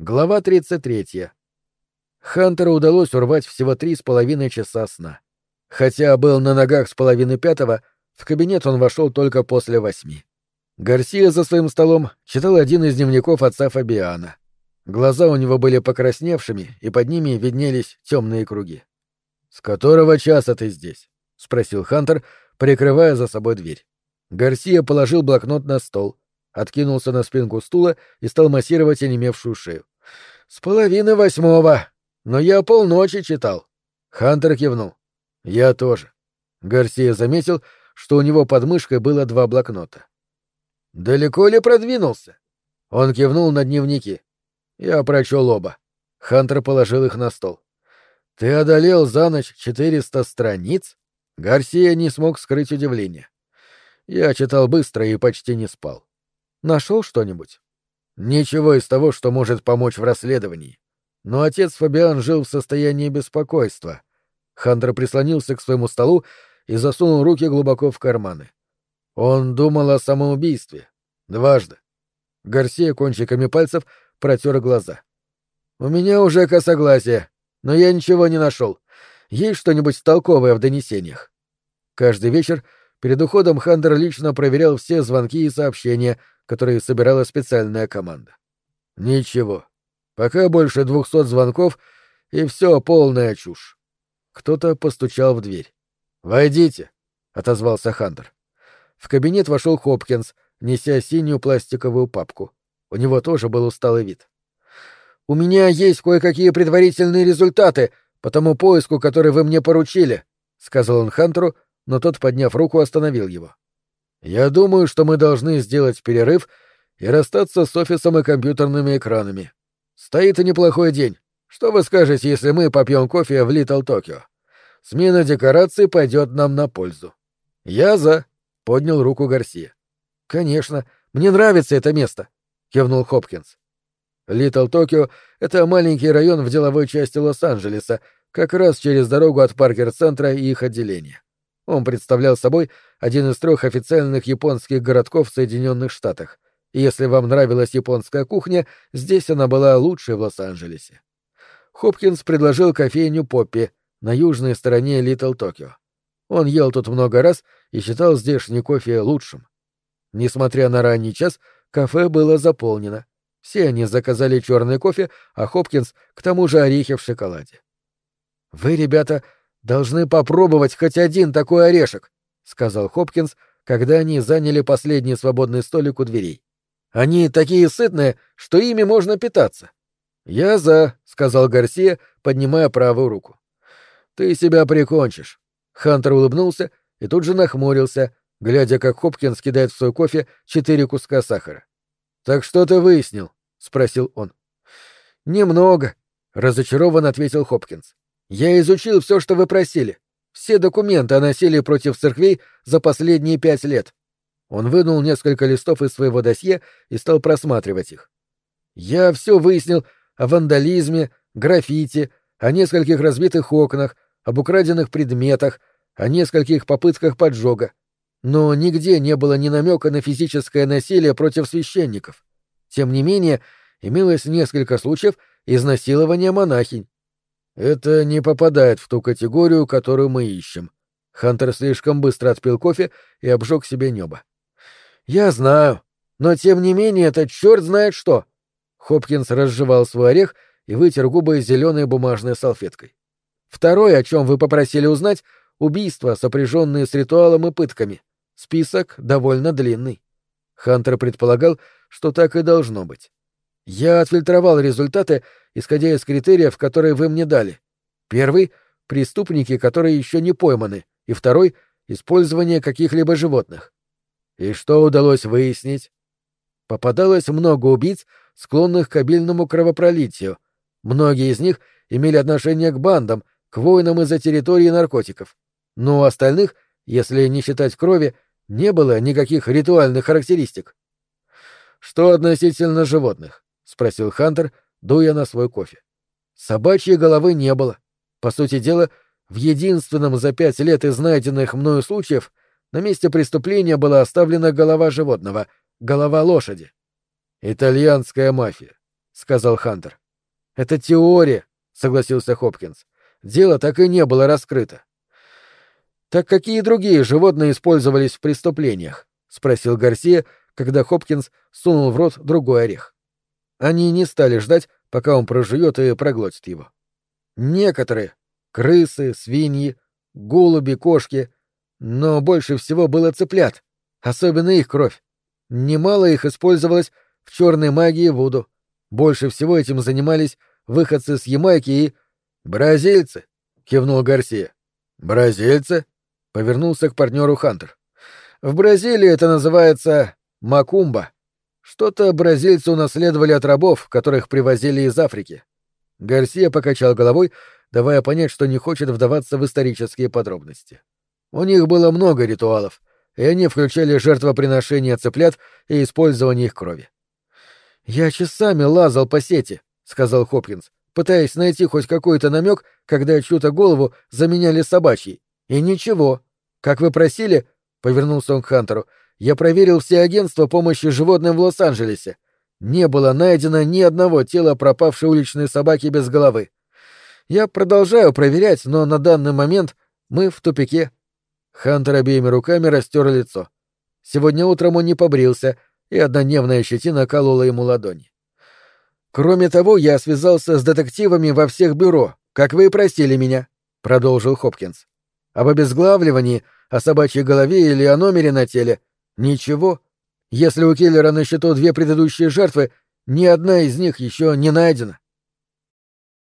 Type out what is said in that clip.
Глава 33. Хантеру удалось урвать всего три с половиной часа сна. Хотя был на ногах с половины пятого, в кабинет он вошел только после восьми. Гарсия за своим столом читал один из дневников отца Фабиана. Глаза у него были покрасневшими, и под ними виднелись темные круги. «С которого часа ты здесь?» — спросил Хантер, прикрывая за собой дверь. Гарсия положил блокнот на стол, откинулся на спинку стула и стал массировать онемевшую шею. «С половины восьмого. Но я полночи читал». Хантер кивнул. «Я тоже». Гарсия заметил, что у него под мышкой было два блокнота. «Далеко ли продвинулся?» Он кивнул на дневники. Я прочел оба. Хантер положил их на стол. «Ты одолел за ночь четыреста страниц?» Гарсия не смог скрыть удивление. Я читал быстро и почти не спал. Нашел что-нибудь? Ничего из того, что может помочь в расследовании. Но отец Фабиан жил в состоянии беспокойства. Хантер прислонился к своему столу и засунул руки глубоко в карманы. Он думал о самоубийстве. Дважды. Гарсия кончиками пальцев протер глаза. «У меня уже косогласие, но я ничего не нашел. Есть что-нибудь толковое в донесениях?» Каждый вечер перед уходом Хантер лично проверял все звонки и сообщения, которые собирала специальная команда. Ничего. Пока больше двухсот звонков, и все полная чушь. Кто-то постучал в дверь. «Войдите», — отозвался Хантер. В кабинет вошел Хопкинс, неся синюю пластиковую папку. У него тоже был усталый вид. «У меня есть кое-какие предварительные результаты по тому поиску, который вы мне поручили», — сказал он Хантеру, но тот, подняв руку, остановил его. Я думаю, что мы должны сделать перерыв и расстаться с офисом и компьютерными экранами. Стоит и неплохой день. Что вы скажете, если мы попьем кофе в Литл Токио? Смена декораций пойдет нам на пользу. Я за, поднял руку Гарсия. Конечно, мне нравится это место, кивнул Хопкинс. Литл Токио — это маленький район в деловой части Лос-Анджелеса, как раз через дорогу от Паркер-центра и их отделения. Он представлял собой один из трех официальных японских городков в Соединенных Штатах. И если вам нравилась японская кухня, здесь она была лучшей в Лос-Анджелесе. Хопкинс предложил кофейню Поппи на южной стороне Литл Токио. Он ел тут много раз и считал здешний кофе лучшим. Несмотря на ранний час, кафе было заполнено. Все они заказали черный кофе, а Хопкинс — к тому же орехи в шоколаде. «Вы, ребята, должны попробовать хоть один такой орешек», — сказал Хопкинс, когда они заняли последний свободный столик у дверей. «Они такие сытные, что ими можно питаться». «Я за», — сказал Гарсия, поднимая правую руку. «Ты себя прикончишь». Хантер улыбнулся и тут же нахмурился, глядя, как Хопкинс кидает в свой кофе четыре куска сахара. «Так что ты выяснил?» — спросил он. «Немного», — разочарованно ответил Хопкинс. Я изучил все, что вы просили. Все документы о насилии против церквей за последние пять лет. Он вынул несколько листов из своего досье и стал просматривать их. Я все выяснил о вандализме, граффити, о нескольких разбитых окнах, об украденных предметах, о нескольких попытках поджога. Но нигде не было ни намека на физическое насилие против священников. Тем не менее, имелось несколько случаев изнасилования монахинь. Это не попадает в ту категорию, которую мы ищем. Хантер слишком быстро отпил кофе и обжег себе небо. Я знаю, но тем не менее это черт знает что. Хопкинс разжевал свой орех и вытер губы зеленой бумажной салфеткой. Второе, о чем вы попросили узнать, убийства, сопряженные с ритуалом и пытками. Список довольно длинный. Хантер предполагал, что так и должно быть. Я отфильтровал результаты, исходя из критериев, которые вы мне дали. Первый — преступники, которые еще не пойманы, и второй — использование каких-либо животных. И что удалось выяснить? Попадалось много убийц, склонных к обильному кровопролитию. Многие из них имели отношение к бандам, к воинам из-за территории наркотиков. Но у остальных, если не считать крови, не было никаких ритуальных характеристик. Что относительно животных? — спросил Хантер, дуя на свой кофе. Собачьей головы не было. По сути дела, в единственном за пять лет из найденных мною случаев на месте преступления была оставлена голова животного, голова лошади. «Итальянская мафия», — сказал Хантер. Это теория, согласился Хопкинс. Дело так и не было раскрыто. Так какие другие животные использовались в преступлениях? спросил Гарсия, когда Хопкинс сунул в рот другой орех. Они не стали ждать, пока он прожует и проглотит его. Некоторые — крысы, свиньи, голуби, кошки, но больше всего было цыплят, особенно их кровь. Немало их использовалось в черной магии Вуду. Больше всего этим занимались выходцы с Ямайки и... «Бразильцы!» — кивнул Гарсия. «Бразильцы?» — повернулся к партнеру Хантер. «В Бразилии это называется макумба. Что-то бразильцы унаследовали от рабов, которых привозили из Африки». Гарсия покачал головой, давая понять, что не хочет вдаваться в исторические подробности. У них было много ритуалов, и они включали жертвоприношение цыплят и использование их крови. «Я часами лазал по сети», — сказал Хопкинс, пытаясь найти хоть какой-то намек, когда чью-то голову заменяли собачьей. И ничего. Как вы просили, — повернулся он к Хантеру, — я проверил все агентства помощи животным в Лос-Анджелесе. Не было найдено ни одного тела пропавшей уличной собаки без головы. Я продолжаю проверять, но на данный момент мы в тупике. Хантер обеими руками растер лицо. Сегодня утром он не побрился — и однодневная щетина колола ему ладони. «Кроме того, я связался с детективами во всех бюро, как вы и просили меня», — продолжил Хопкинс. «Об обезглавливании, о собачьей голове или о номере на теле — ничего. Если у киллера на счету две предыдущие жертвы, ни одна из них еще не найдена».